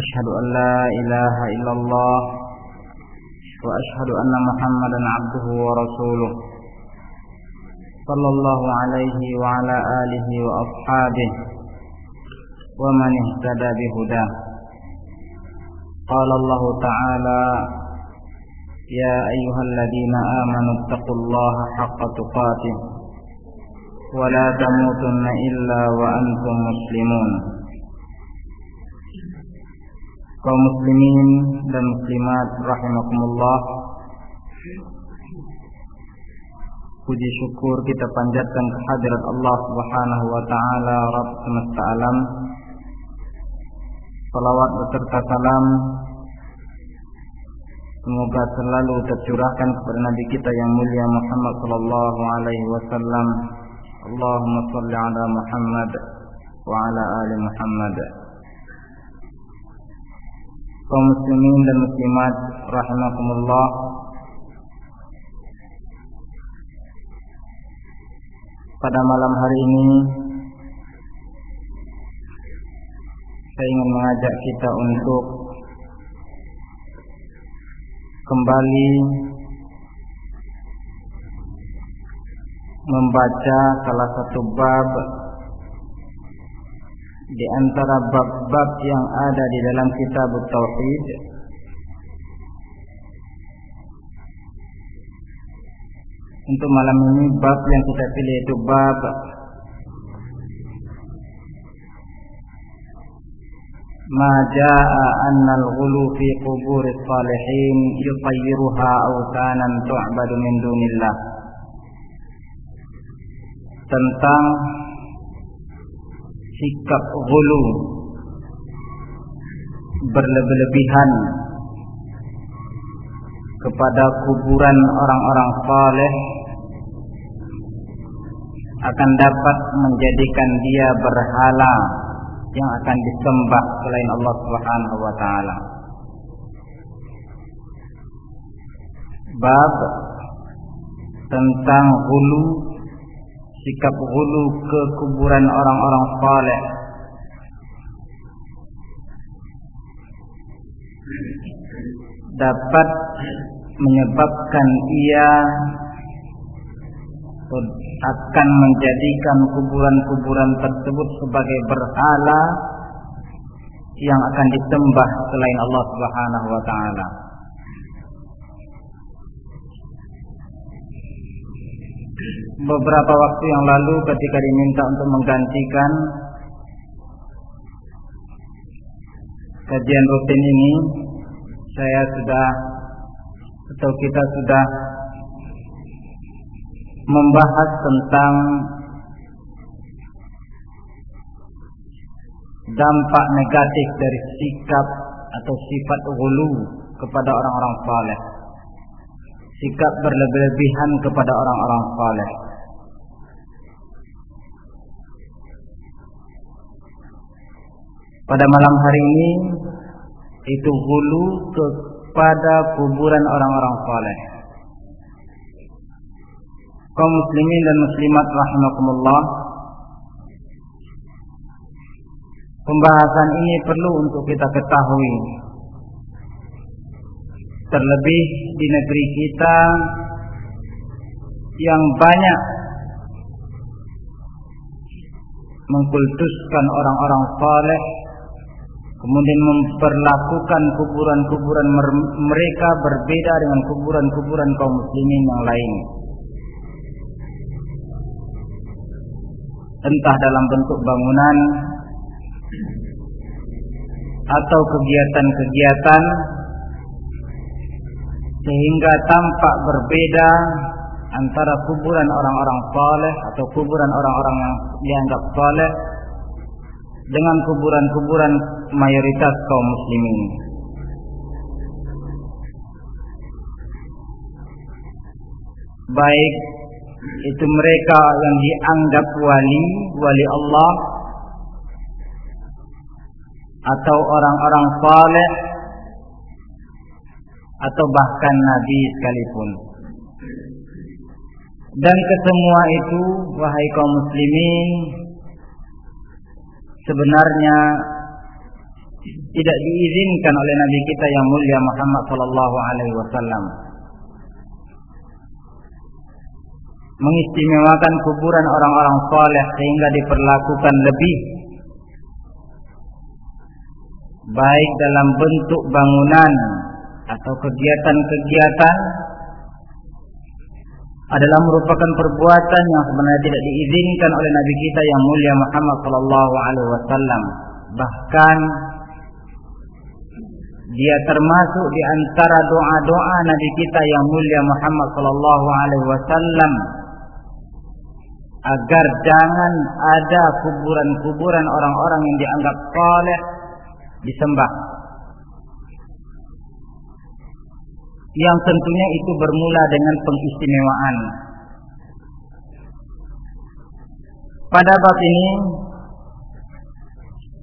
أشهد أن لا إله إلا الله وأشهد أن محمدا عبده ورسوله صلى الله عليه وعلى آله وأصحابه ومن اهتدى بهداه. قال الله تعالى يا أيها الذين آمنوا اتقوا الله حق تقاته ولا تموتن إلا وأنتم مسلمون. Kaum muslimin dan muslimat rahimakumullah Puji syukur kita panjatkan kehadirat Allah Subhanahu wa taala Rabb semesta alam Salawat beserta salam Semoga selalu tercurahkan kepada Nabi kita yang mulia Muhammad sallallahu alaihi wasallam. Allahumma salli ala Muhammad wa ala ali Muhammad. Kaum muslimin dan muslimat rahimakumullah. Pada malam hari ini saya ingin mengajak kita untuk kembali membaca salah satu bab di antara bab-bab yang ada di dalam kitab Tauhid Untuk malam ini bab yang kita pilih itu bab ما جاء أن الغلو في قبور الصالحين يطيرها أوثانا تعبد من دون الله tentang sikap gulu berlebih-lebihan kepada kuburan orang-orang saleh akan dapat menjadikan dia berhala yang akan disembah selain Allah Subhanahu wa taala. Bab tentang hulu sikap hulu ke kuburan orang-orang saleh. dapat menyebabkan ia akan menjadikan kuburan-kuburan tersebut sebagai berhala yang akan disembah selain Allah Subhanahu wa taala. Beberapa waktu yang lalu ketika diminta untuk menggantikan kajian rutin ini saya sudah atau kita sudah membahas tentang dampak negatif dari sikap atau sifat ghulu kepada orang-orang saleh. Sikap berlebih-lebihan kepada orang-orang saleh. Pada malam hari ini itu hulu kepada kuburan orang-orang saleh. Kaum muslimin dan muslimat rahimakumullah. Pembahasan ini perlu untuk kita ketahui Terlebih di negeri kita Yang banyak Mengkultuskan orang-orang saleh Kemudian memperlakukan kuburan-kuburan mereka berbeda dengan kuburan-kuburan kaum muslimin yang lain. Entah dalam bentuk bangunan atau kegiatan-kegiatan sehingga tampak berbeda antara kuburan orang-orang saleh atau kuburan orang-orang yang dianggap saleh dengan kuburan-kuburan mayoritas kaum muslimin. Baik itu mereka yang dianggap wali, wali Allah atau orang-orang saleh atau bahkan nabi sekalipun. Dan kesemua itu wahai kaum muslimin sebenarnya tidak diizinkan oleh nabi kita yang mulia Muhammad sallallahu alaihi wasallam. Mengistimewakan kuburan orang-orang saleh sehingga diperlakukan lebih baik dalam bentuk bangunan atau kegiatan-kegiatan adalah merupakan perbuatan yang sebenarnya tidak diizinkan oleh Nabi kita yang mulia Muhammad sallallahu alaihi wasallam. Bahkan dia termasuk di antara doa-doa Nabi kita yang mulia Muhammad sallallahu alaihi wasallam agar jangan ada kuburan-kuburan orang-orang yang dianggap saleh disembah. Yang tentunya itu bermula dengan pengistimewaan. Pada bab ini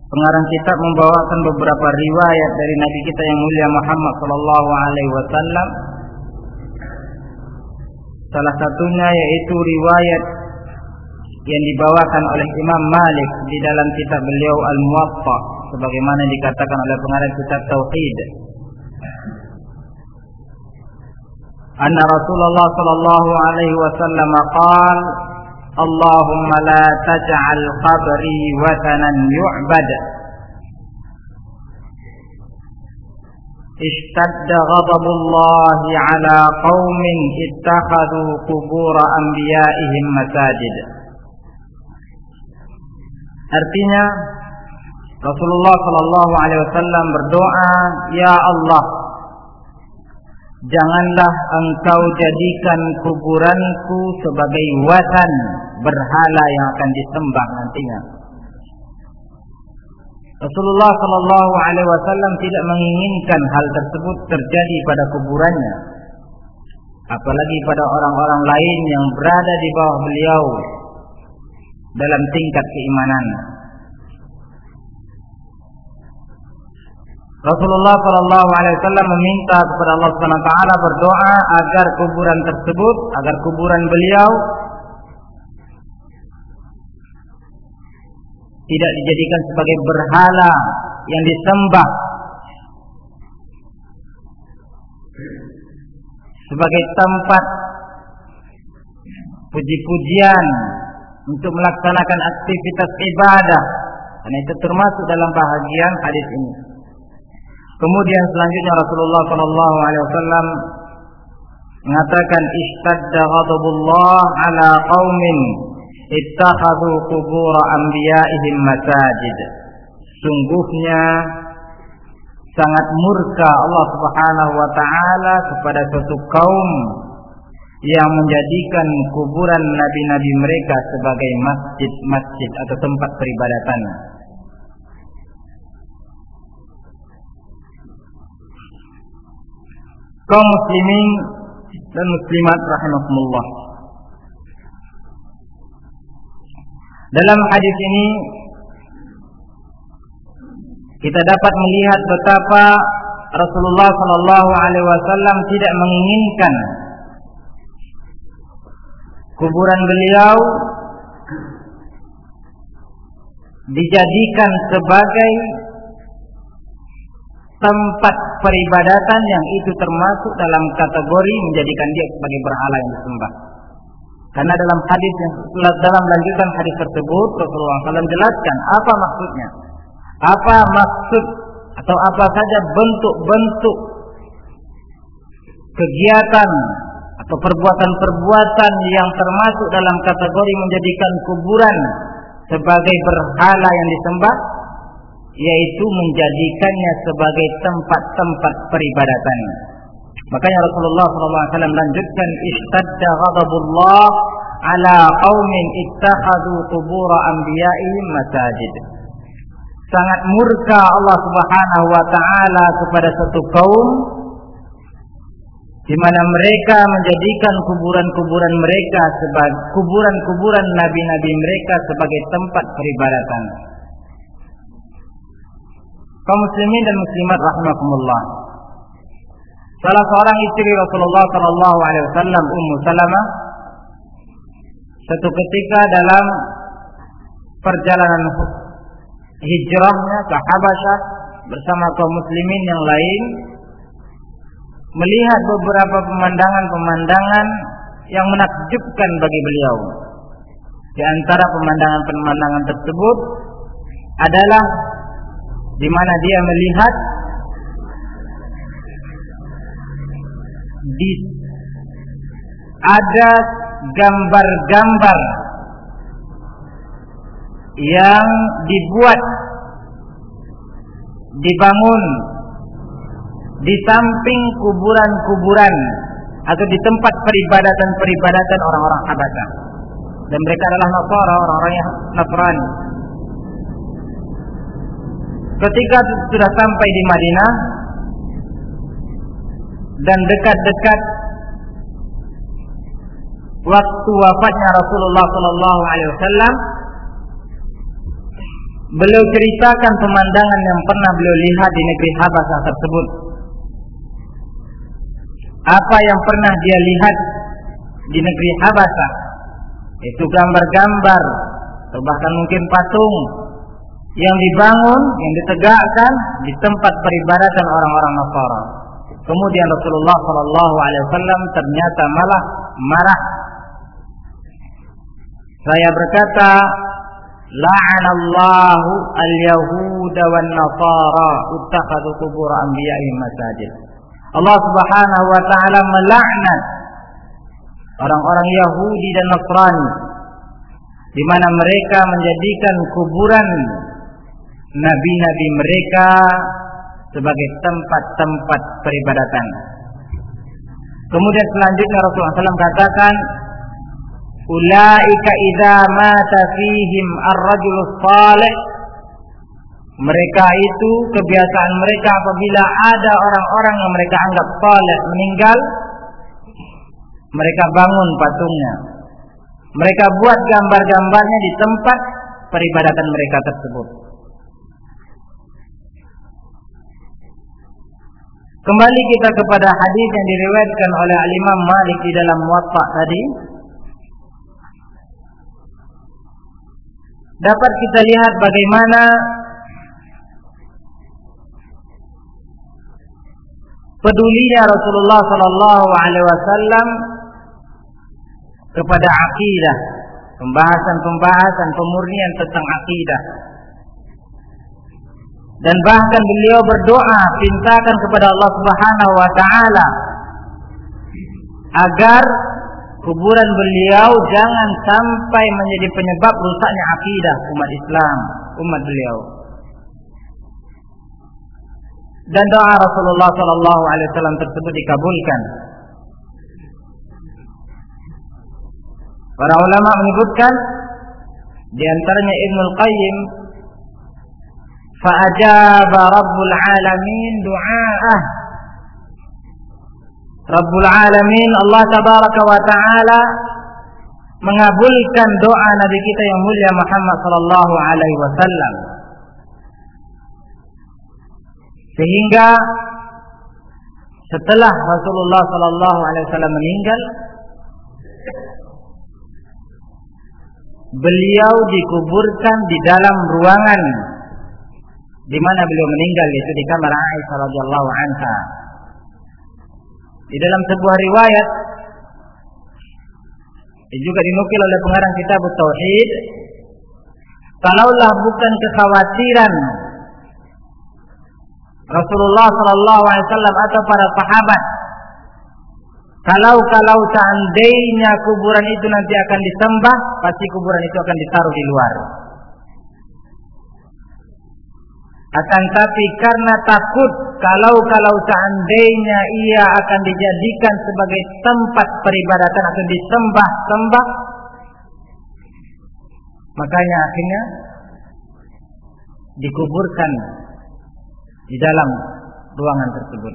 pengarang kitab membawakan beberapa riwayat dari Nabi kita yang mulia Muhammad sallallahu alaihi wasallam. Salah satunya yaitu riwayat yang dibawakan oleh Imam Malik di dalam kitab beliau Al-Muwatta sebagaimana dikatakan oleh pengarang kitab Tauhid. أن رسول الله صلى الله عليه وسلم قال اللهم لا تجعل قبري وثنا يعبد. اشتد غضب الله على قوم اتخذوا قبور أنبيائهم مساجد. Artinya Rasulullah Shallallahu Alaihi Wasallam berdoa, Ya Allah, janganlah engkau jadikan kuburanku sebagai watan berhala yang akan disembah nantinya. Rasulullah Shallallahu Alaihi Wasallam tidak menginginkan hal tersebut terjadi pada kuburannya, apalagi pada orang-orang lain yang berada di bawah beliau dalam tingkat keimanan. Rasulullah Shallallahu Alaihi Wasallam meminta kepada Allah Subhanahu Wa Taala berdoa agar kuburan tersebut, agar kuburan beliau tidak dijadikan sebagai berhala yang disembah sebagai tempat puji-pujian untuk melaksanakan aktivitas ibadah dan itu termasuk dalam bahagian hadis ini. Kemudian selanjutnya Rasulullah Shallallahu Alaihi Wasallam mengatakan istadda ghadabullah ala qaumin ittakhadhu qubur anbiya'ihim masajid. Sungguhnya sangat murka Allah Subhanahu wa taala kepada suatu kaum yang menjadikan kuburan nabi-nabi mereka sebagai masjid-masjid atau tempat peribadatan. Kaum muslimin dan muslimat rahimahumullah. Dalam hadis ini kita dapat melihat betapa Rasulullah Shallallahu Alaihi Wasallam tidak menginginkan kuburan beliau dijadikan sebagai tempat peribadatan yang itu termasuk dalam kategori menjadikan dia sebagai berhala yang disembah. Karena dalam hadis yang dalam lanjutan hadis tersebut Rasulullah SAW jelaskan apa maksudnya, apa maksud atau apa saja bentuk-bentuk kegiatan atau perbuatan-perbuatan yang termasuk dalam kategori menjadikan kuburan sebagai berhala yang disembah yaitu menjadikannya sebagai tempat-tempat peribadatan. Makanya Rasulullah SAW lanjutkan istadda ghadabullah ala qaumin ittakhadhu qubur anbiya'ihim masajid. sangat murka Allah Subhanahu wa taala kepada satu kaum di mana mereka menjadikan kuburan-kuburan mereka sebagai kuburan-kuburan nabi-nabi mereka sebagai tempat peribadatan. Kaum muslimin dan muslimat rahimakumullah. Salah seorang istri Rasulullah sallallahu alaihi wasallam Ummu Salamah satu ketika dalam perjalanan hijrahnya ke Habasyah bersama kaum muslimin yang lain melihat beberapa pemandangan-pemandangan yang menakjubkan bagi beliau. Di antara pemandangan-pemandangan tersebut adalah di mana dia melihat di ada gambar-gambar yang dibuat dibangun di samping kuburan-kuburan atau di tempat peribadatan-peribadatan orang-orang Habasyah. Dan mereka adalah Nasara, orang-orang yang Nasrani. Ketika sudah sampai di Madinah dan dekat-dekat waktu wafatnya Rasulullah Sallallahu Alaihi Wasallam, beliau ceritakan pemandangan yang pernah beliau lihat di negeri Habasyah tersebut. Apa yang pernah dia lihat di negeri Habasyah itu gambar-gambar atau bahkan mungkin patung yang dibangun, yang ditegakkan di tempat peribadatan orang-orang Nasara. Kemudian Rasulullah Shallallahu Alaihi Wasallam ternyata malah marah. Saya berkata, La'anallahu al-Yahud wan Nasara uttakhadhu qubur anbiya'ihim masajid. Allah Subhanahu wa taala melaknat orang-orang Yahudi dan Nasrani di mana mereka menjadikan kuburan nabi-nabi mereka sebagai tempat-tempat peribadatan. Kemudian selanjutnya Rasulullah SAW katakan, Ulaika idza mata fihim ar-rajul salih. Mereka itu kebiasaan mereka apabila ada orang-orang yang mereka anggap saleh meninggal mereka bangun patungnya. Mereka buat gambar-gambarnya di tempat peribadatan mereka tersebut Kembali kita kepada hadis yang diriwayatkan oleh Imam Malik di dalam Muwatta tadi dapat kita lihat bagaimana pedulinya Rasulullah Sallallahu Alaihi Wasallam kepada akidah, pembahasan-pembahasan pemurnian tentang akidah. Dan bahkan beliau berdoa pintakan kepada Allah Subhanahu wa taala agar kuburan beliau jangan sampai menjadi penyebab rusaknya akidah umat Islam, umat beliau. Dan doa Rasulullah Sallallahu Alaihi Wasallam tersebut dikabulkan. Para ulama menyebutkan di antaranya Ibnu Qayyim fa'ajaba Rabbul Alamin du'aah Rabbul Alamin Allah Tabaraka wa Ta'ala mengabulkan doa Nabi kita yang mulia Muhammad sallallahu alaihi wasallam. Sehingga setelah Rasulullah sallallahu alaihi wasallam meninggal beliau dikuburkan di dalam ruangan di mana beliau meninggal yaitu di kamar Aisyah radhiyallahu anha. Di dalam sebuah riwayat juga dinukil oleh pengarang kitab Tauhid, kalaulah bukan kekhawatiran Rasulullah Shallallahu Alaihi Wasallam atau para sahabat, kalau kalau seandainya kuburan itu nanti akan disembah, pasti kuburan itu akan ditaruh di luar. Akan tapi karena takut kalau-kalau seandainya ia akan dijadikan sebagai tempat peribadatan atau disembah-sembah, makanya akhirnya dikuburkan di dalam ruangan tersebut.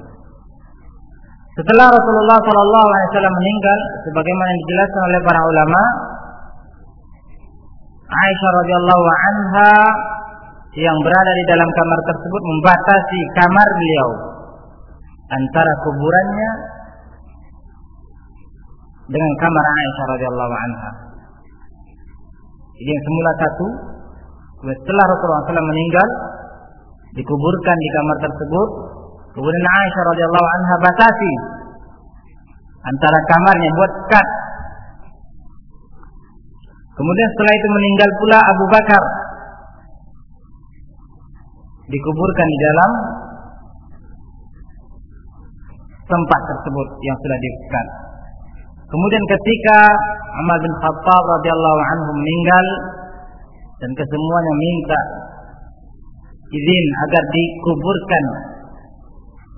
Setelah Rasulullah Wasallam meninggal, sebagaimana yang dijelaskan oleh para ulama, Aisyah radhiyallahu anha yang berada di dalam kamar tersebut membatasi kamar beliau antara kuburannya dengan kamar Aisyah radhiyallahu anha. Jadi yang semula satu, setelah Rasulullah SAW meninggal, dikuburkan di kamar tersebut, kemudian Aisyah radhiyallahu anha batasi antara kamarnya buat kat. Kemudian setelah itu meninggal pula Abu Bakar dikuburkan di dalam tempat tersebut yang sudah diikat. Kemudian ketika Umar bin Khattab radhiyallahu anhu meninggal dan kesemuanya minta izin agar dikuburkan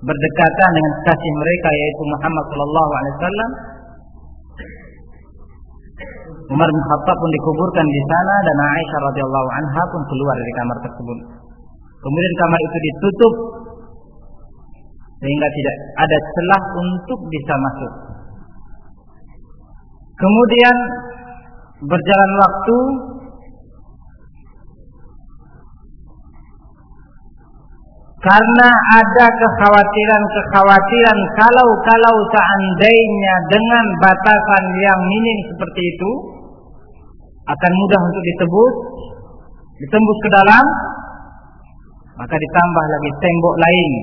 berdekatan dengan kasih mereka yaitu Muhammad sallallahu alaihi wasallam Umar bin Khattab pun dikuburkan di sana dan Aisyah radhiyallahu anha pun keluar dari kamar tersebut. Kemudian kamar itu ditutup sehingga tidak ada celah untuk bisa masuk. Kemudian berjalan waktu karena ada kekhawatiran-kekhawatiran kalau-kalau seandainya dengan batasan yang minim seperti itu akan mudah untuk ditebus, ditembus ke dalam, maka ditambah lagi tembok lain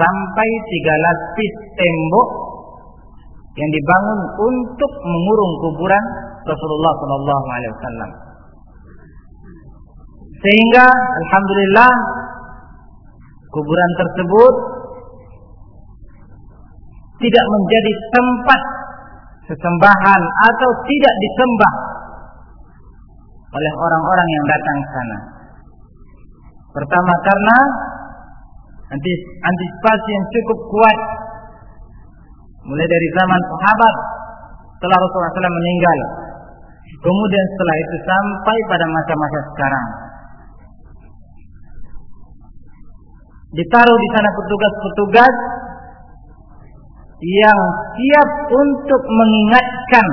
sampai tiga lapis tembok yang dibangun untuk mengurung kuburan Rasulullah Wasallam. Sehingga Alhamdulillah kuburan tersebut tidak menjadi tempat sesembahan atau tidak disembah oleh orang-orang yang datang sana. Pertama karena antisipasi yang cukup kuat. Mulai dari zaman sahabat setelah Rasulullah SAW meninggal. Kemudian setelah itu sampai pada masa-masa sekarang. Ditaruh di sana petugas-petugas yang siap untuk mengingatkan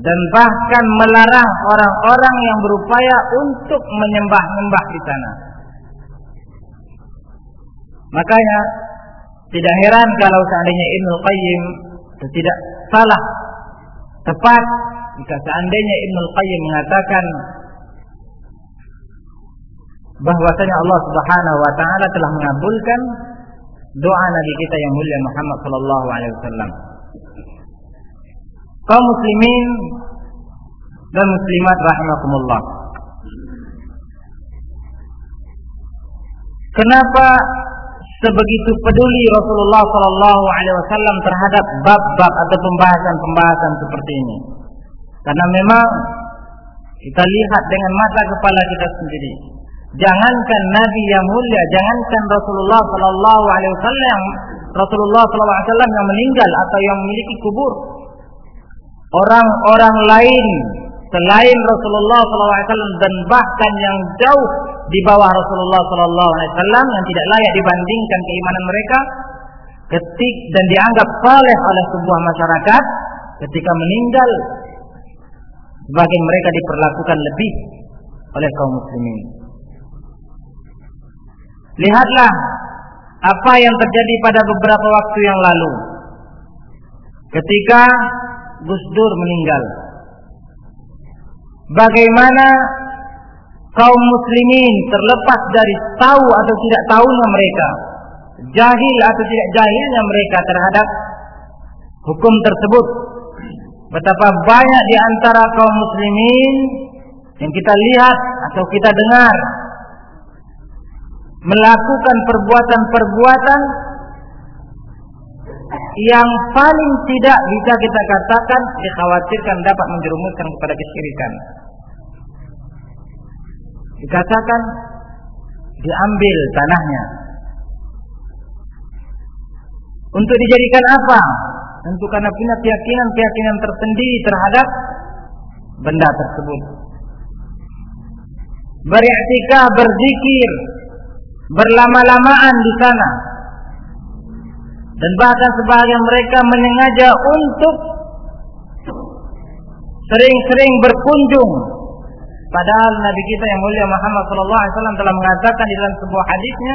dan bahkan melarang orang-orang yang berupaya untuk menyembah-nyembah di sana. Makanya tidak heran kalau seandainya Ibnu Qayyim tidak salah tepat jika seandainya Ibnu Qayyim mengatakan bahwasanya Allah Subhanahu wa taala telah mengabulkan doa Nabi kita yang mulia Muhammad sallallahu alaihi wasallam. Kaum muslimin dan muslimat rahimakumullah. Kenapa sebegitu peduli Rasulullah Shallallahu Alaihi Wasallam terhadap bab-bab atau pembahasan-pembahasan seperti ini. Karena memang kita lihat dengan mata kepala kita sendiri. Jangankan Nabi yang mulia, jangankan Rasulullah Shallallahu Alaihi Wasallam, Rasulullah Shallallahu Alaihi Wasallam yang meninggal atau yang memiliki kubur. Orang-orang lain selain Rasulullah SAW dan bahkan yang jauh di bawah Rasulullah SAW yang tidak layak dibandingkan keimanan mereka ketik dan dianggap saleh oleh sebuah masyarakat ketika meninggal sebagian mereka diperlakukan lebih oleh kaum muslimin. Lihatlah apa yang terjadi pada beberapa waktu yang lalu ketika Gus Dur meninggal bagaimana kaum muslimin terlepas dari tahu atau tidak tahunya mereka, jahil atau tidak jahilnya mereka terhadap hukum tersebut. Betapa banyak di antara kaum muslimin yang kita lihat atau kita dengar melakukan perbuatan-perbuatan yang paling tidak bisa kita katakan dikhawatirkan dapat menjerumuskan kepada kesyirikan. Dikatakan diambil tanahnya. Untuk dijadikan apa? Tentu karena punya keyakinan-keyakinan tersendiri terhadap benda tersebut. beriktikaf, berzikir, berlama-lamaan di sana. Dan bahkan sebagian mereka menyengaja untuk sering-sering berkunjung. Padahal Nabi kita yang mulia Muhammad sallallahu alaihi wasallam telah mengatakan di dalam sebuah hadisnya,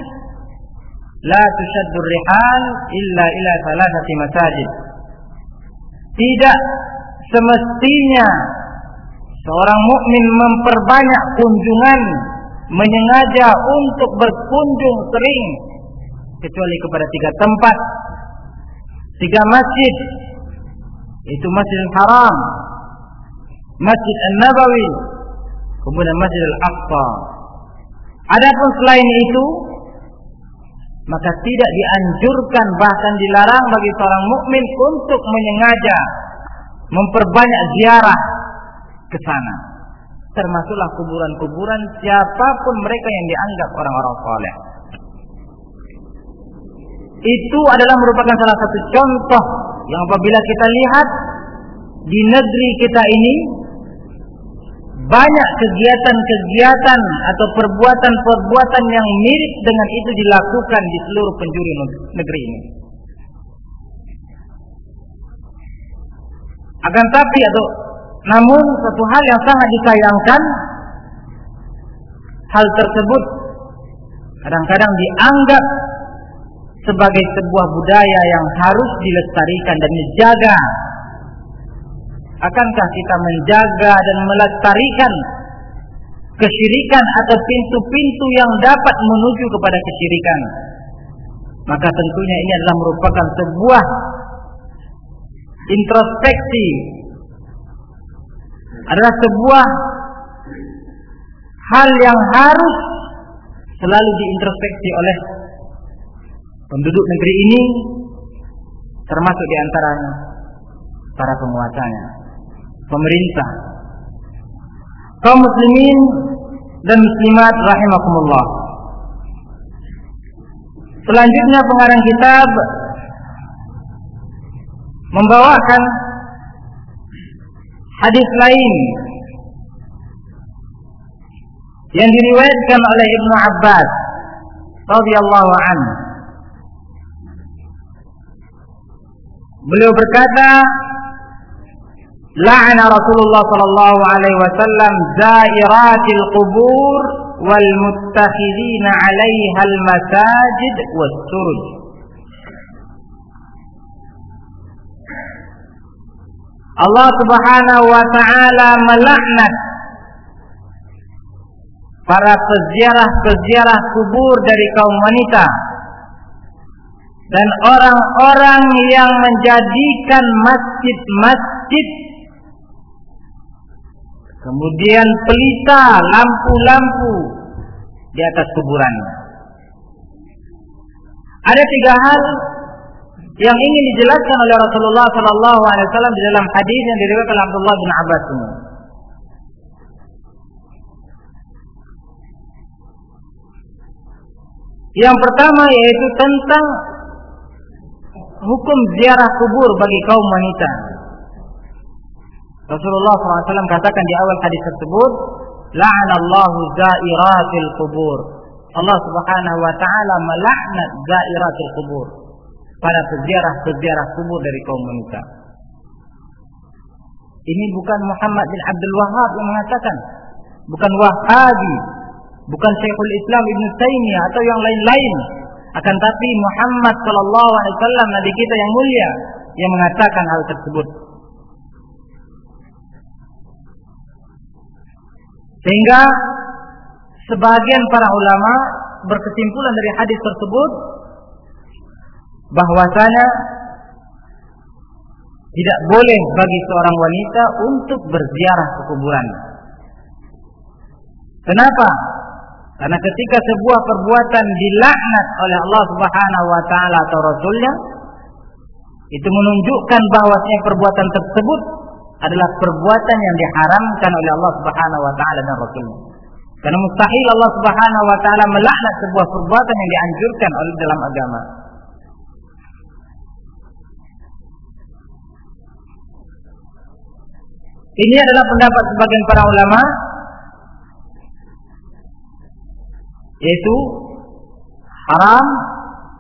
"La tushaddu rihal illa ila thalathati masajid." Tidak semestinya seorang mukmin memperbanyak kunjungan menyengaja untuk berkunjung sering kecuali kepada tiga tempat tiga masjid itu Masjidil Haram Masjid An-Nabawi kemudian Masjid Al-Aqsa adapun selain itu maka tidak dianjurkan bahkan dilarang bagi seorang mukmin untuk menyengaja memperbanyak ziarah ke sana. Termasuklah kuburan-kuburan siapa pun mereka yang dianggap orang-orang saleh. Itu adalah merupakan salah satu contoh yang apabila kita lihat di negeri kita ini banyak kegiatan-kegiatan atau perbuatan-perbuatan yang mirip dengan itu dilakukan di seluruh penjuru negeri ini. Akan tapi atau namun satu hal yang sangat disayangkan hal tersebut kadang-kadang dianggap sebagai sebuah budaya yang harus dilestarikan dan dijaga. Akankah kita menjaga dan melestarikan kesyirikan atau pintu-pintu yang dapat menuju kepada kesyirikan? Maka tentunya ini adalah merupakan sebuah introspeksi adalah sebuah hal yang harus selalu diintrospeksi oleh penduduk negeri ini termasuk di antara para penguasanya, pemerintah, kaum muslimin dan muslimat rahimakumullah. Selanjutnya pengarang kitab membawakan hadis lain yang diriwayatkan oleh Ibnu Abbas radhiyallahu anhu. Beliau berkata, "La'ana Rasulullah sallallahu alaihi wasallam zairatil qubur wal muttakhidina 'alaiha al masajid was suruj." Allah Subhanahu wa taala melaknat para peziarah-peziarah kubur dari kaum wanita dan orang-orang yang menjadikan masjid-masjid kemudian pelita lampu-lampu di atas kuburan. Ada tiga hal yang ingin dijelaskan oleh Rasulullah Sallallahu Alaihi Wasallam di dalam hadis yang diriwayatkan oleh Abdullah bin Abbas. Yang pertama yaitu tentang hukum ziarah kubur bagi kaum wanita. Rasulullah SAW katakan di awal hadis tersebut, La'anallahu zairatil kubur. Allah Subhanahu wa taala melaknat zairatil kubur para peziarah-peziarah kubur dari kaum wanita. Ini bukan Muhammad bin Abdul Wahab yang mengatakan, bukan Wahabi, bukan Syekhul Islam Ibn Taimiyah atau yang lain-lain. Akan tapi Muhammad Shallallahu Alaihi Wasallam Nabi kita yang mulia yang mengatakan hal tersebut. Sehingga sebagian para ulama berkesimpulan dari hadis tersebut bahwasanya tidak boleh bagi seorang wanita untuk berziarah ke kuburan. Kenapa? Karena ketika sebuah perbuatan dilaknat oleh Allah Subhanahu wa taala atau rasulnya itu menunjukkan bahwasanya perbuatan tersebut adalah perbuatan yang diharamkan oleh Allah Subhanahu wa taala dan rasulnya. Karena mustahil Allah Subhanahu wa taala melaknat sebuah perbuatan yang dianjurkan oleh dalam agama. Ini adalah pendapat sebagian para ulama yaitu haram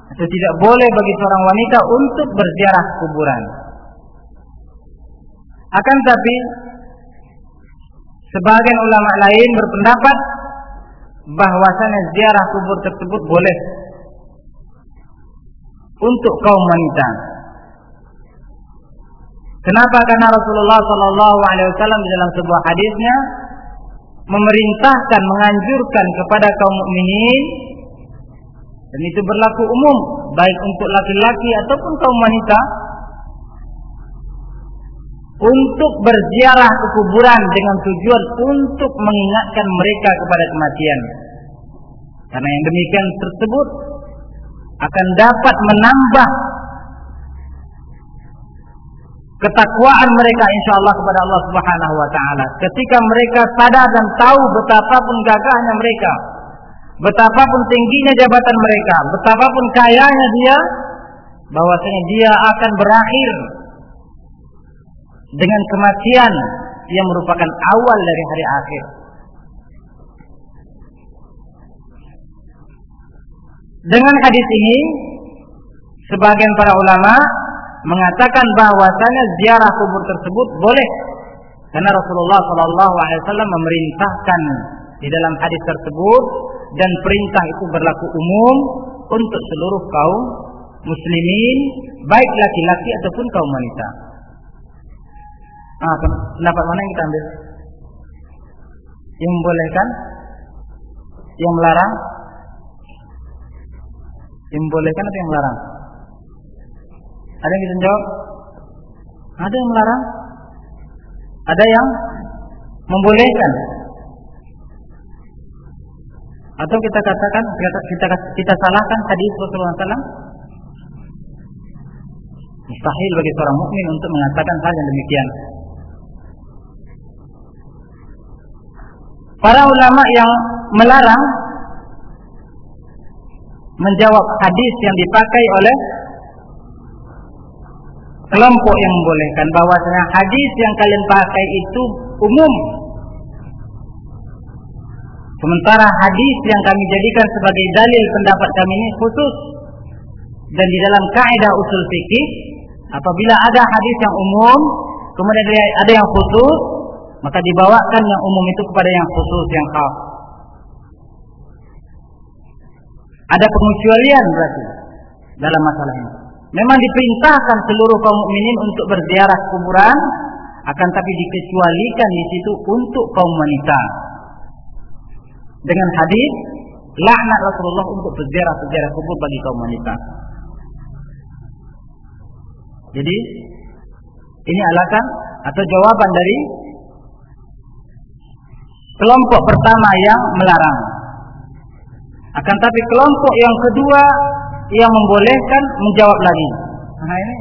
atau tidak boleh bagi seorang wanita untuk berziarah kuburan. Akan tapi sebagian ulama lain berpendapat bahwasanya ziarah kubur tersebut boleh untuk kaum wanita. Kenapa? Karena Rasulullah Shallallahu Alaihi Wasallam dalam sebuah hadisnya memerintahkan, menganjurkan kepada kaum mukminin dan itu berlaku umum baik untuk laki-laki ataupun kaum wanita untuk berziarah ke kuburan dengan tujuan untuk mengingatkan mereka kepada kematian. Karena yang demikian tersebut akan dapat menambah ketakwaan mereka insya Allah kepada Allah Subhanahu wa taala. Ketika mereka sadar dan tahu betapapun gagahnya mereka, betapapun tingginya jabatan mereka, betapapun kayanya dia, bahwasanya dia akan berakhir dengan kematian yang merupakan awal dari hari akhir. Dengan hadis ini, sebagian para ulama mengatakan bahwasanya ziarah kubur tersebut boleh karena Rasulullah Shallallahu Alaihi Wasallam memerintahkan di dalam hadis tersebut dan perintah itu berlaku umum untuk seluruh kaum muslimin baik laki-laki ataupun kaum wanita. Ah, pendapat mana yang kita ambil? Yang membolehkan? Yang melarang? Yang membolehkan atau yang melarang? Ada yang jawab? Ada yang melarang? Ada yang membolehkan? Atau kita katakan kita kita, kita salahkan hadis Rasulullah SAW? Mustahil bagi seorang mukmin untuk mengatakan hal yang demikian. Para ulama yang melarang menjawab hadis yang dipakai oleh kelompok yang membolehkan bahwasanya hadis yang kalian pakai itu umum. Sementara hadis yang kami jadikan sebagai dalil pendapat kami ini khusus. Dan di dalam kaidah usul fikih, apabila ada hadis yang umum, kemudian ada yang khusus, maka dibawakan yang umum itu kepada yang khusus, yang khas. Ada pengecualian berarti dalam masalah ini. Memang diperintahkan seluruh kaum mukminin untuk berziarah kuburan, akan tapi dikecualikan di situ untuk kaum wanita. Dengan hadis laknat Rasulullah untuk berziarah-ziarah kubur bagi kaum wanita. Jadi ini alasan atau jawaban dari kelompok pertama yang melarang. Akan tapi kelompok yang kedua yang membolehkan menjawab lagi. Nah ini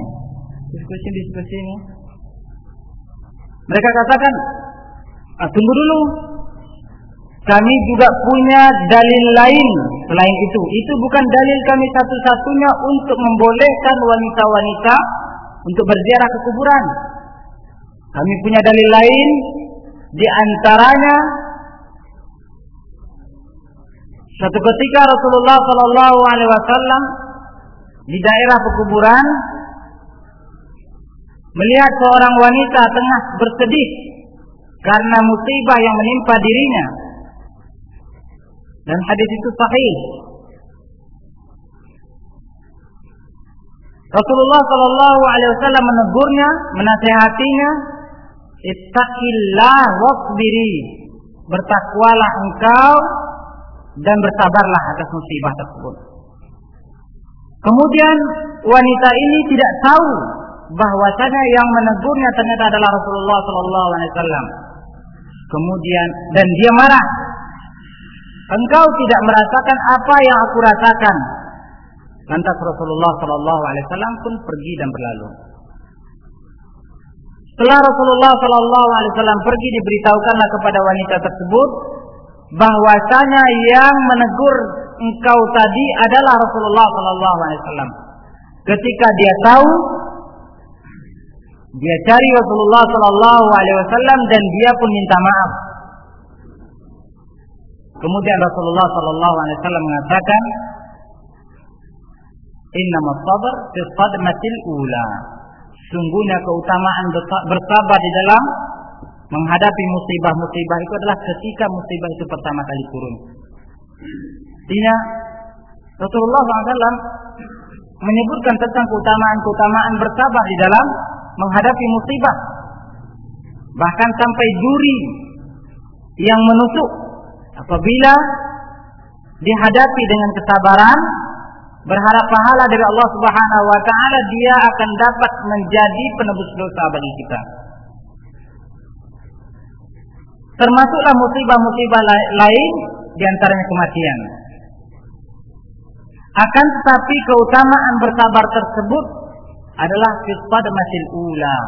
diskusi-diskusi ini. Mereka katakan, ah, tunggu dulu. Kami juga punya dalil lain selain itu. Itu bukan dalil kami satu-satunya untuk membolehkan wanita-wanita untuk berziarah ke kuburan. Kami punya dalil lain di antaranya Suatu ketika Rasulullah Shallallahu Alaihi Wasallam di daerah pekuburan melihat seorang wanita tengah bersedih karena musibah yang menimpa dirinya. Dan hadis itu sahih. Rasulullah Shallallahu Alaihi Wasallam menegurnya, menasehatinya, Ittaqillah wasbiri. Bertakwalah engkau dan bersabarlah atas musibah tersebut. Kemudian wanita ini tidak tahu bahwasanya yang menegurnya ternyata adalah Rasulullah Sallallahu Alaihi Wasallam. Kemudian dan dia marah. Engkau tidak merasakan apa yang aku rasakan. Lantas Rasulullah Sallallahu Alaihi Wasallam pun pergi dan berlalu. Setelah Rasulullah Sallallahu Alaihi Wasallam pergi diberitahukanlah kepada wanita tersebut bahwasanya yang menegur engkau tadi adalah Rasulullah sallallahu alaihi wasallam. Ketika dia tahu dia cari Rasulullah sallallahu alaihi wasallam dan dia pun minta maaf. Kemudian Rasulullah sallallahu alaihi wasallam mengatakan, "Innamas sabr fi ula." Sungguhnya keutamaan bersabar di dalam menghadapi musibah-musibah itu adalah ketika musibah itu pertama kali turun. Artinya Rasulullah SAW menyebutkan tentang keutamaan-keutamaan bersabar di dalam menghadapi musibah. Bahkan sampai duri yang menusuk apabila dihadapi dengan kesabaran berharap pahala dari Allah Subhanahu wa taala dia akan dapat menjadi penebus dosa bagi kita. Termasuklah musibah-musibah lain di antaranya kematian. Akan tetapi keutamaan bersabar tersebut adalah fisqad masil ula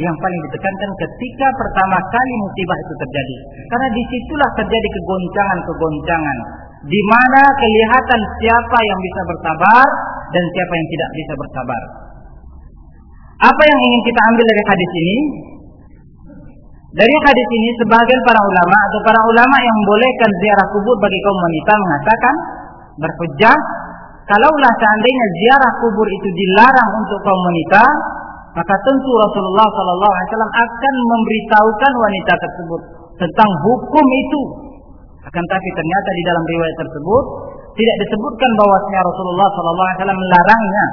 yang paling ditekankan ketika pertama kali musibah itu terjadi. Karena di situlah terjadi kegoncangan-kegoncangan di mana kelihatan siapa yang bisa bersabar dan siapa yang tidak bisa bersabar. Apa yang ingin kita ambil dari hadis ini? Dari hadis ini sebagian para ulama atau para ulama yang membolehkan ziarah kubur bagi kaum wanita mengatakan berhujjah kalaulah seandainya ziarah kubur itu dilarang untuk kaum wanita maka tentu Rasulullah Shallallahu Alaihi Wasallam akan memberitahukan wanita tersebut tentang hukum itu. Akan tapi ternyata di dalam riwayat tersebut tidak disebutkan bahwasanya Rasulullah Shallallahu Alaihi Wasallam melarangnya.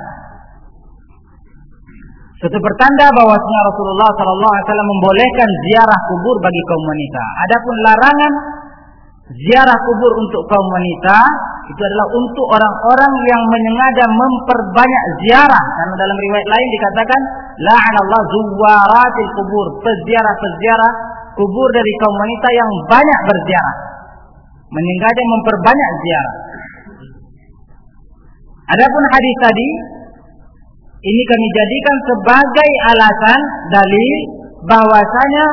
Suatu pertanda bahwasanya Rasulullah Shallallahu Alaihi Wasallam membolehkan ziarah kubur bagi kaum wanita. Adapun larangan ziarah kubur untuk kaum wanita itu adalah untuk orang-orang yang menyengada memperbanyak ziarah. Karena dalam riwayat lain dikatakan la'anallahu zuwaratil kubur peziarah-peziarah kubur dari kaum wanita yang banyak berziarah. Menyengada memperbanyak ziarah. Adapun hadis tadi ini kami jadikan sebagai alasan dalil bahwasanya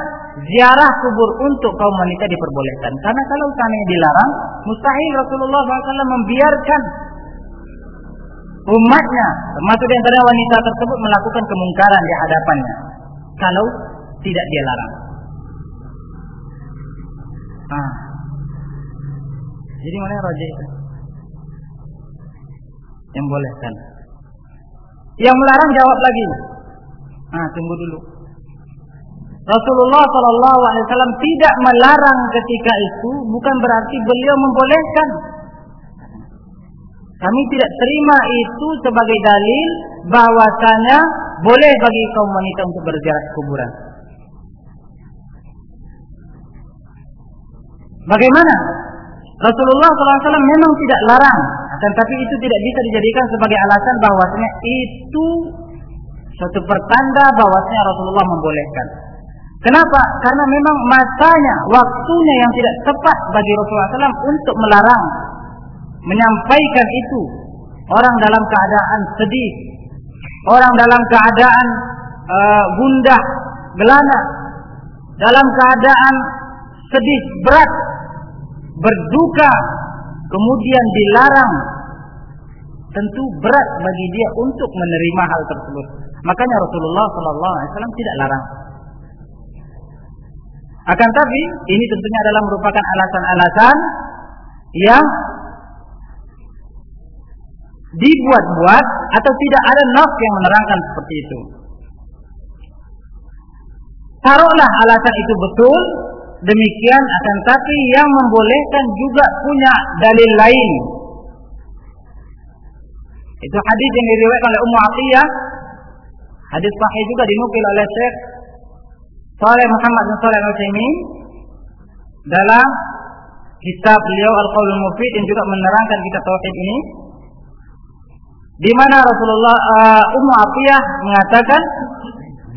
ziarah kubur untuk kaum wanita diperbolehkan. Karena kalau seandainya dilarang, mustahil Rasulullah SAW membiarkan umatnya, termasuk antara wanita tersebut melakukan kemungkaran di hadapannya. Kalau tidak dia larang. Ah. Jadi mana raja itu? Yang bolehkan. Yang melarang jawab lagi. Ah, tunggu dulu. Rasulullah Shallallahu Alaihi Wasallam tidak melarang ketika itu bukan berarti beliau membolehkan. Kami tidak terima itu sebagai dalil bahwasanya boleh bagi kaum wanita untuk berziarah kuburan. Bagaimana? Rasulullah SAW memang tidak larang, akan tapi itu tidak bisa dijadikan sebagai alasan bahwasanya itu suatu pertanda bahwasanya Rasulullah membolehkan. Kenapa? Karena memang masanya, waktunya yang tidak tepat bagi Rasulullah SAW untuk melarang, menyampaikan itu. Orang dalam keadaan sedih, orang dalam keadaan uh, gundah, gelana, dalam keadaan sedih, berat, berduka, kemudian dilarang, tentu berat bagi dia untuk menerima hal tersebut. Makanya Rasulullah SAW tidak larang. Akan tapi ini tentunya adalah merupakan alasan-alasan yang dibuat-buat atau tidak ada nas yang menerangkan seperti itu. Taruhlah alasan itu betul, demikian akan tapi yang membolehkan juga punya dalil lain. Itu hadis yang diriwayatkan oleh Ummu Atiyah. Hadis sahih juga dinukil oleh Syekh Saleh Muhammad bin Saleh Al-Utsaimin dalam kitab beliau Al-Qaulul Mufid yang juga menerangkan kitab tauhid ini di mana Rasulullah uh, Ummu Atiyah mengatakan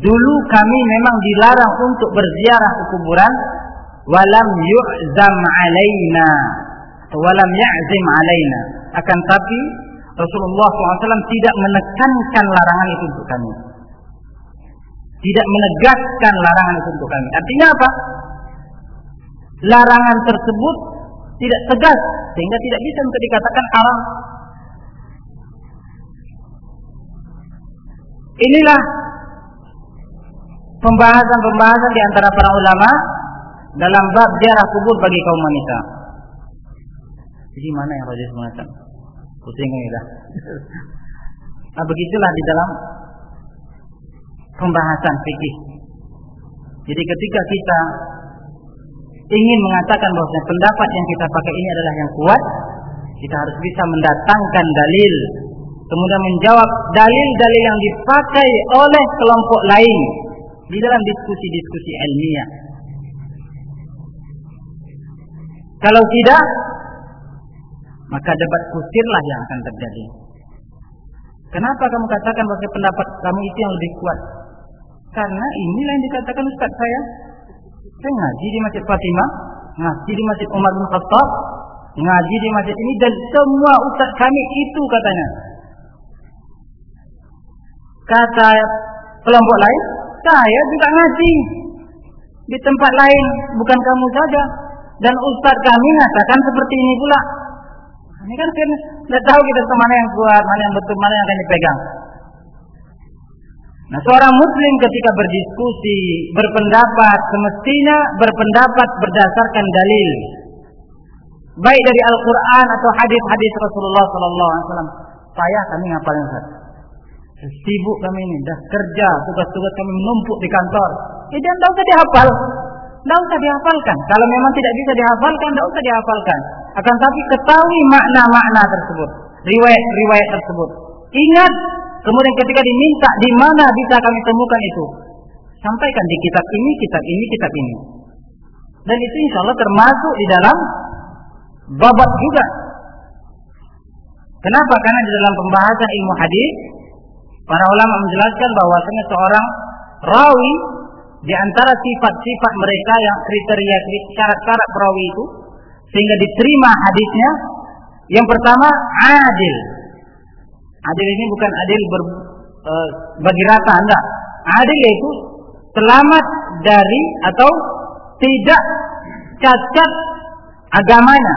dulu kami memang dilarang untuk berziarah ke kuburan walam yu'zam alaina walam ya'zim alaina akan tapi Rasulullah SAW tidak menekankan larangan itu untuk kami tidak menegaskan larangan itu untuk kami. Artinya apa? Larangan tersebut tidak tegas sehingga tidak bisa untuk dikatakan haram. Inilah pembahasan-pembahasan di antara para ulama dalam bab ziarah kubur bagi kaum wanita. Jadi mana yang rajih mengatakan? Pusing ya. Nah, begitulah di dalam pembahasan fikih. Jadi ketika kita ingin mengatakan bahwa pendapat yang kita pakai ini adalah yang kuat, kita harus bisa mendatangkan dalil, kemudian menjawab dalil-dalil yang dipakai oleh kelompok lain di dalam diskusi-diskusi ilmiah. Kalau tidak, maka debat kusirlah yang akan terjadi. Kenapa kamu katakan bahwa pendapat kamu itu yang lebih kuat? Karena inilah yang dikatakan Ustaz saya. Saya ngaji di Masjid Fatimah, ngaji di Masjid Umar bin Khattab, ngaji di masjid ini dan semua ustaz kami itu katanya. Kata kelompok lain, saya juga ngaji di tempat lain, bukan kamu saja. Dan ustaz kami mengatakan seperti ini pula. Ini kan tidak tahu kita mana yang kuat, mana yang betul, mana yang akan dipegang. Nah, seorang muslim ketika berdiskusi, berpendapat, semestinya berpendapat berdasarkan dalil. Baik dari Al-Quran atau hadis-hadis Rasulullah Wasallam. Saya kami ngapalin Ustaz. Sibuk kami ini, dah kerja, tugas-tugas kami menumpuk di kantor. Eh, dan tidak usah dihafal. Tidak usah dihafalkan. Kalau memang tidak bisa dihafalkan, tidak usah dihafalkan. Akan tapi ketahui makna-makna tersebut. Riwayat-riwayat tersebut. Ingat, kemudian ketika diminta, di mana bisa kami temukan itu? Sampaikan di kitab ini, kitab ini, kitab ini. Dan itu insya Allah termasuk di dalam babat juga. Kenapa? Karena di dalam pembahasan ilmu hadis para ulama menjelaskan bahwasanya seorang rawi di antara sifat-sifat mereka yang kriteria syarat-syarat perawi itu sehingga diterima hadisnya yang pertama adil. Adil ini bukan adil ber, e, bagi rata enggak. Adil yaitu selamat dari atau tidak cacat agamanya,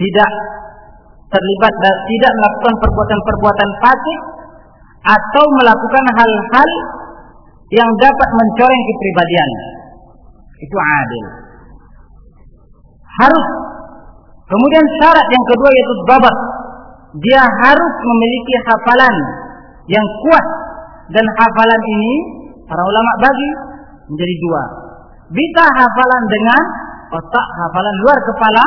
tidak terlibat dan tidak melakukan perbuatan-perbuatan fasik atau melakukan hal-hal yang dapat mencoreng kepribadian. Itu adil. Harus. Kemudian syarat yang kedua yaitu babat. Dia harus memiliki hafalan yang kuat dan hafalan ini para ulama bagi menjadi dua. Bisa hafalan dengan otak, hafalan luar kepala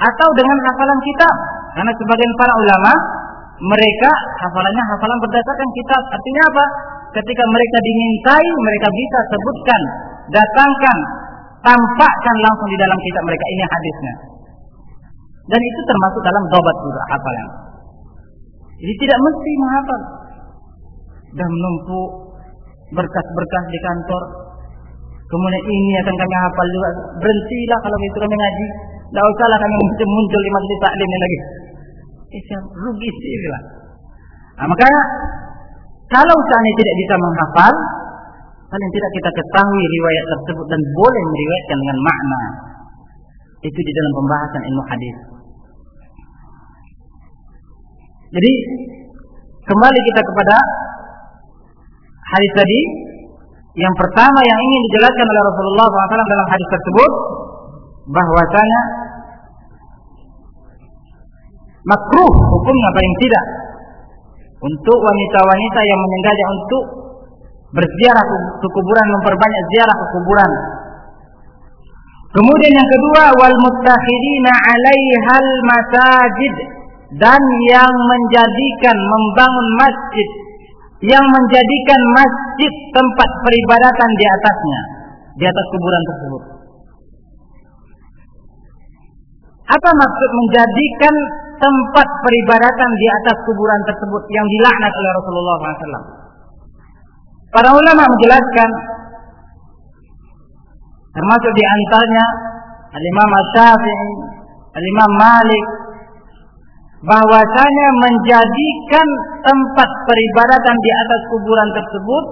atau dengan hafalan kitab. Karena sebagian para ulama mereka hafalannya hafalan berdasarkan kitab. Artinya apa? Ketika mereka dimintai, mereka bisa sebutkan, datangkan, tampakkan langsung di dalam kitab mereka ini hadisnya. Dan itu termasuk dalam dobat juga hafalan. Jadi tidak mesti menghafal. Dan menumpuk berkas-berkas di kantor. Kemudian ini akan kami hafal juga. Berhentilah kalau begitu kami ngaji. Tidak usahlah kami muncul, di majlis taklim lagi. Itu rugi sih lah. Nah, makanya kalau seandainya tidak bisa menghafal, paling tidak kita ketahui riwayat tersebut dan boleh meriwayatkan dengan makna. Itu di dalam pembahasan ilmu hadis. Jadi kembali kita kepada hadis tadi. Yang pertama yang ingin dijelaskan oleh Rasulullah SAW dalam hadis tersebut bahwasanya makruh hukumnya paling tidak. Untuk wanita-wanita yang menyengaja untuk berziarah ke kuburan memperbanyak ziarah ke kuburan. Kemudian yang kedua wal muttakhidina 'alaihal masajid. Dan yang menjadikan membangun masjid. Yang menjadikan masjid tempat peribadatan di atasnya. Di atas kuburan tersebut. Apa maksud menjadikan tempat peribadatan di atas kuburan tersebut yang dilaknat oleh Rasulullah SAW? Para ulama menjelaskan termasuk di antaranya Al-Imam Syafi'i, Al-Imam Malik bahwasanya menjadikan tempat peribadatan di atas kuburan tersebut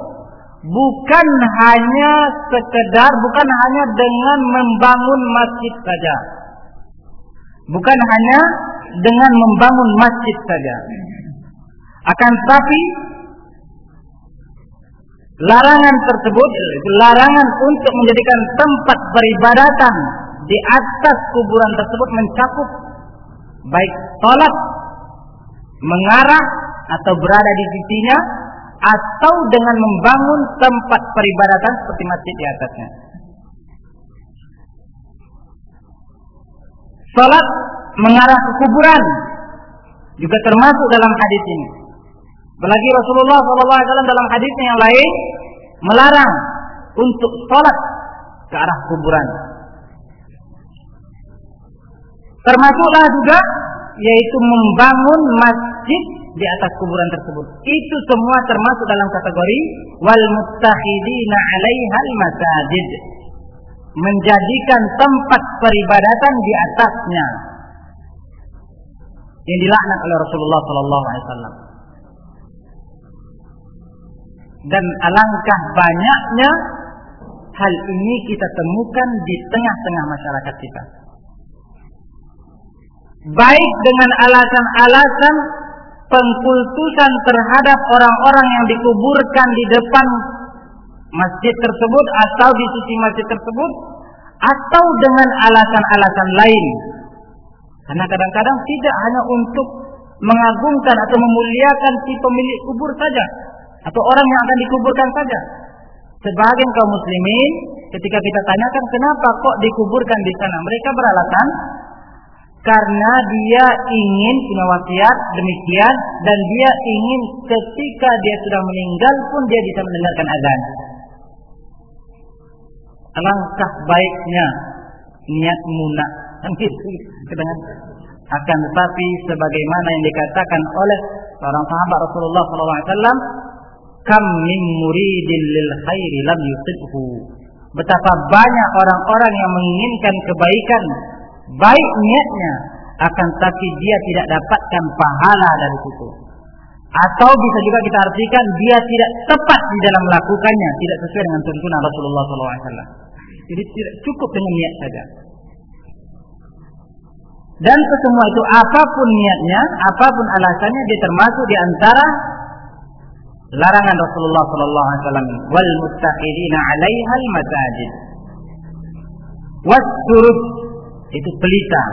bukan hanya sekedar bukan hanya dengan membangun masjid saja Bukan hanya dengan membangun masjid saja. Akan tetapi larangan tersebut, larangan untuk menjadikan tempat peribadatan di atas kuburan tersebut mencakup baik sholat mengarah atau berada di sisinya atau dengan membangun tempat peribadatan seperti masjid di atasnya. Salat mengarah ke kuburan juga termasuk dalam hadis ini. Apalagi Rasulullah SAW dalam hadis yang lain melarang untuk salat ke arah kuburan. Termasuklah juga yaitu membangun masjid di atas kuburan tersebut. Itu semua termasuk dalam kategori wal muttahidina 'alaihal masajid. Menjadikan tempat peribadatan di atasnya. Yang dilaknat oleh Rasulullah sallallahu alaihi wasallam. Dan alangkah banyaknya hal ini kita temukan di tengah-tengah masyarakat kita. Baik dengan alasan-alasan pengkultusan terhadap orang-orang yang dikuburkan di depan masjid tersebut atau di sisi masjid tersebut atau dengan alasan-alasan lain. Karena kadang-kadang tidak hanya untuk mengagungkan atau memuliakan si pemilik kubur saja atau orang yang akan dikuburkan saja. Sebagian kaum muslimin ketika kita tanyakan kenapa kok dikuburkan di sana, mereka beralasan karena dia ingin punya wasiat demikian dan dia ingin ketika dia sudah meninggal pun dia bisa mendengarkan azan. Alangkah baiknya niat munak. Kan gitu akan tetapi sebagaimana yang dikatakan oleh seorang sahabat Rasulullah SAW kam min muridin lil khairi lam yusibhu. Betapa banyak orang-orang yang menginginkan kebaikan baik niatnya akan tapi dia tidak dapatkan pahala dari situ atau bisa juga kita artikan dia tidak tepat di dalam melakukannya tidak sesuai dengan tuntunan Rasulullah SAW jadi tidak cukup dengan niat saja. Dan kesemua itu apa pun niatnya apa pun alasannya dia termasuk di antara larangan Rasulullah SAW wal mustaqirina 'alaiha al masajid wasurud itu pelita.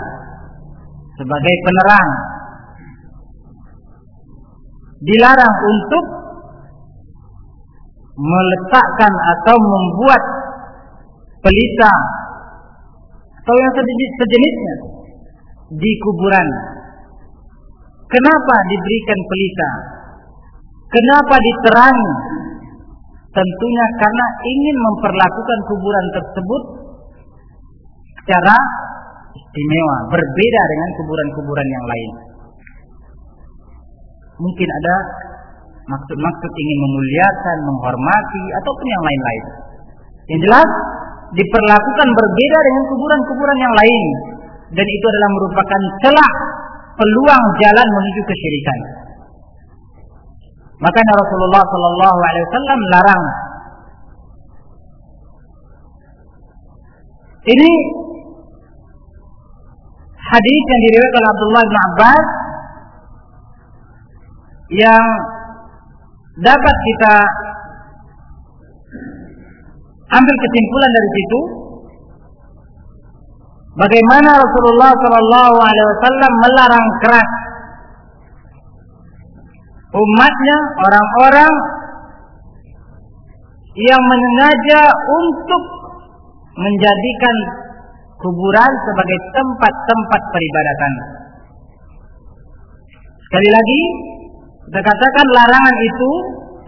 Sebagai penerang. Dilarang untuk meletakkan atau membuat pelita atau yang sejenis, sejenisnya di kuburan. Kenapa diberikan pelita? Kenapa diterangi? Tentunya karena ingin memperlakukan kuburan tersebut secara istimewa, berbeda dengan kuburan-kuburan yang lain. Mungkin ada maksud-maksud ingin memuliakan, menghormati, ataupun yang lain-lain. Yang jelas, diperlakukan berbeda dengan kuburan-kuburan yang lain. Dan itu adalah merupakan celah peluang jalan menuju kesyirikan. Maka Rasulullah Shallallahu Alaihi Wasallam larang. Ini hadis yang diriwayatkan Abdullah bin Abbas yang dapat kita ambil kesimpulan dari situ bagaimana Rasulullah Shallallahu Alaihi Wasallam melarang keras umatnya orang-orang yang menyengaja untuk menjadikan kuburan sebagai tempat-tempat peribadatan. Sekali lagi, kita katakan larangan itu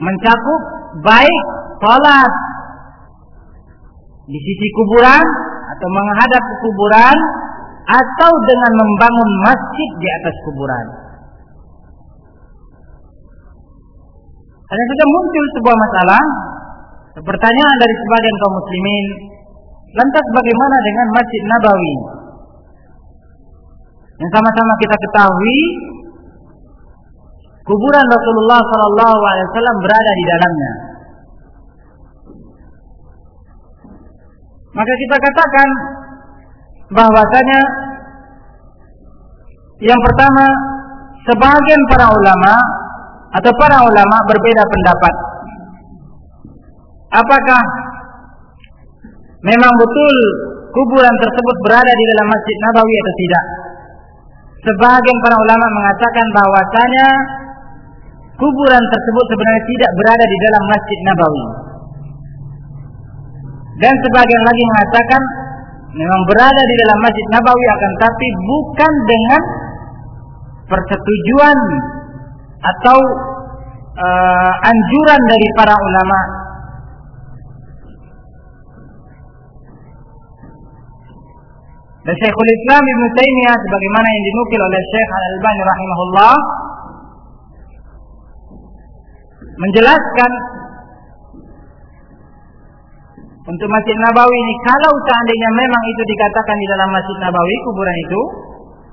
mencakup baik sholat di sisi kuburan atau menghadap ke kuburan atau dengan membangun masjid di atas kuburan. Hanya saja muncul sebuah masalah, pertanyaan dari sebagian kaum muslimin, Lantas bagaimana dengan Masjid Nabawi? Yang sama-sama kita ketahui kuburan Rasulullah Sallallahu Alaihi Wasallam berada di dalamnya. Maka kita katakan bahwasanya yang pertama sebagian para ulama atau para ulama berbeda pendapat. Apakah memang betul kuburan tersebut berada di dalam Masjid Nabawi atau tidak. sebagian para ulama mengatakan bahwasanya kuburan tersebut sebenarnya tidak berada di dalam Masjid Nabawi. Dan sebagian lagi mengatakan memang berada di dalam Masjid Nabawi akan tapi bukan dengan persetujuan atau uh, anjuran dari para ulama Dan Syekhul Islam Ibn Taimiyah sebagaimana yang dinukil oleh Syekh Al-Albani rahimahullah menjelaskan untuk Masjid Nabawi ini kalau seandainya memang itu dikatakan di dalam Masjid Nabawi kuburan itu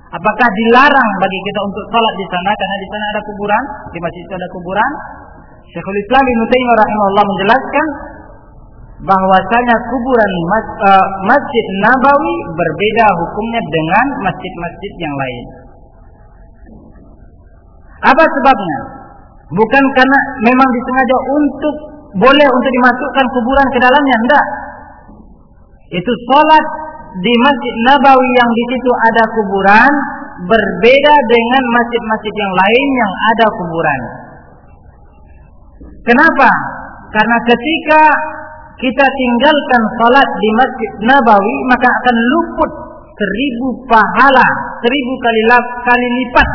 apakah dilarang bagi kita untuk sholat di sana karena di sana ada kuburan di masjid itu ada kuburan Syekhul Islam Ibn Taimiyah rahimahullah menjelaskan bahwasanya kuburan mas, uh, Masjid Nabawi berbeda hukumnya dengan masjid-masjid yang lain. Apa sebabnya? Bukan karena memang disengaja untuk boleh untuk dimasukkan kuburan ke dalamnya, enggak. Itu sholat di Masjid Nabawi yang di situ ada kuburan berbeda dengan masjid-masjid yang lain yang ada kuburan. Kenapa? Karena ketika kita tinggalkan salat di Masjid Nabawi maka akan luput seribu pahala, seribu kali, kali lipat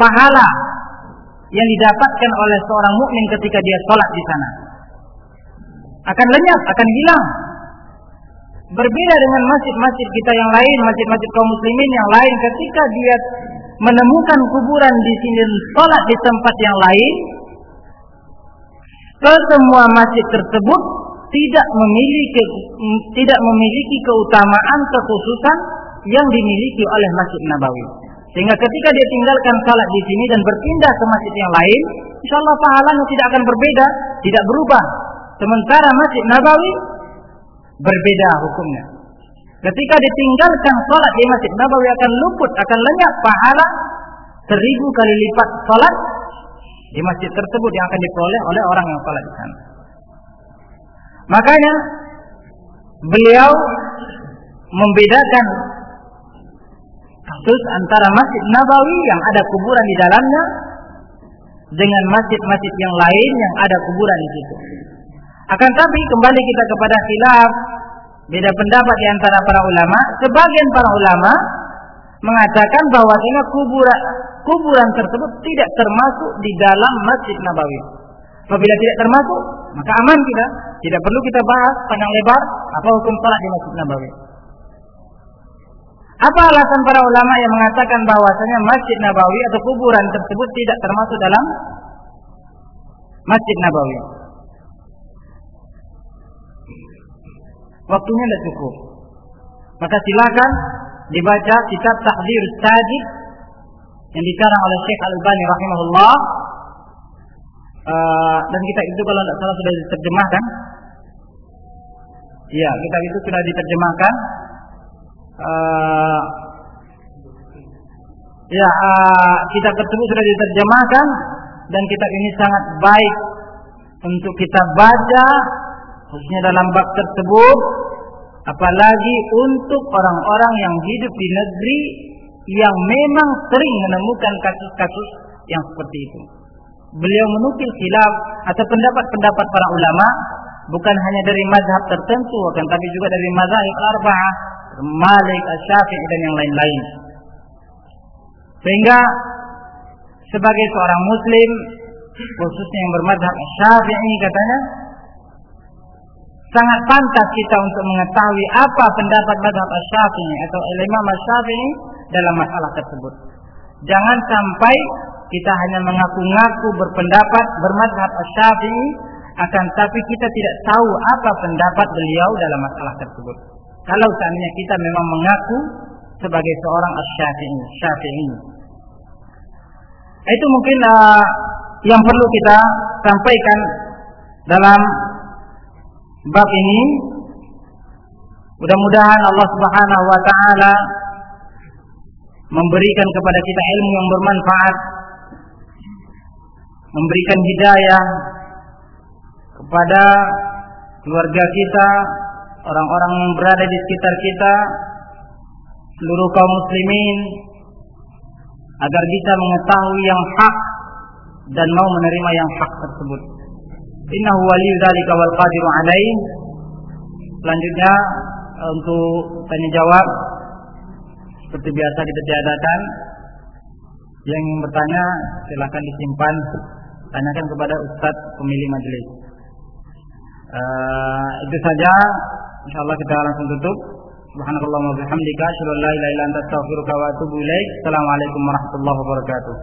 pahala yang didapatkan oleh seorang mukmin ketika dia sholat di sana. Akan lenyap, akan hilang. Berbeda dengan masjid-masjid kita yang lain, masjid-masjid kaum muslimin yang lain, ketika dia menemukan kuburan di sini, sholat di tempat yang lain, ke semua masjid tersebut tidak memiliki tidak memiliki keutamaan kekhususan yang dimiliki oleh Masjid Nabawi. Sehingga ketika dia tinggalkan salat di sini dan berpindah ke masjid yang lain, insya Allah pahalanya tidak akan berbeda, tidak berubah. Sementara Masjid Nabawi berbeda hukumnya. Ketika ditinggalkan salat di Masjid Nabawi akan luput, akan lenyap pahala seribu kali lipat salat di masjid tersebut yang akan diperoleh oleh orang yang salat di sana. Makanya beliau membedakan kasus antara Masjid Nabawi yang ada kuburan di dalamnya dengan masjid-masjid yang lain yang ada kuburan di situ. Akan tapi kembali kita kepada khilaf beda pendapat di antara para ulama. Sebagian para ulama mengatakan bahwa ini kuburan kuburan tersebut tidak termasuk di dalam Masjid Nabawi. Apabila tidak termasuk, maka aman kita. Tidak perlu kita bahas panjang lebar apa hukum salat di Masjid Nabawi. Apa alasan para ulama yang mengatakan bahwasanya Masjid Nabawi atau kuburan tersebut tidak termasuk dalam Masjid Nabawi? Waktunya tidak cukup. Maka silakan dibaca kitab Tahdir Sajid yang dikarang oleh Syekh Al-Albani rahimahullah uh, dan kitab itu kalau tidak salah sudah diterjemahkan ya kitab itu sudah diterjemahkan uh, ya uh, kitab tersebut sudah diterjemahkan dan kitab ini sangat baik untuk kita baca khususnya dalam bab tersebut apalagi untuk orang-orang yang hidup di negeri yang memang sering menemukan kasus-kasus yang seperti itu. Beliau menukil khilaf atau pendapat-pendapat para ulama bukan hanya dari mazhab tertentu akan tapi juga dari mazhab arba'ah, Malik, Asy-Syafi'i dan yang lain-lain. Sehingga sebagai seorang muslim khususnya yang bermadhab Syafi'i katanya sangat pantas kita untuk mengetahui apa pendapat madhab Syafi'i atau Imam Syafi'i dalam masalah tersebut. Jangan sampai kita hanya mengaku-ngaku berpendapat bermadhab Syafi'i akan tapi kita tidak tahu apa pendapat beliau dalam masalah tersebut. Kalau seandainya kita memang mengaku sebagai seorang Syafi'i, Syafi'i. Itu mungkin uh, yang perlu kita sampaikan dalam bab ini. Mudah-mudahan Allah Subhanahu wa taala memberikan kepada kita ilmu yang bermanfaat, memberikan hidayah kepada keluarga kita, orang-orang yang berada di sekitar kita, seluruh kaum muslimin agar bisa mengetahui yang hak dan mau menerima yang hak tersebut. Innahu waliyyu dzalika wal qadiru alaih. Selanjutnya untuk tanya jawab seperti biasa kita tiadakan. Yang ingin bertanya silahkan disimpan tanyakan kepada ustadz pemilih majelis. Uh, itu saja. Insyaallah kita langsung tutup. Subhanakallahumma wa bihamdika asyhadu an la ilaha illa anta astaghfiruka wa atubu ilaik. Assalamualaikum warahmatullahi wabarakatuh.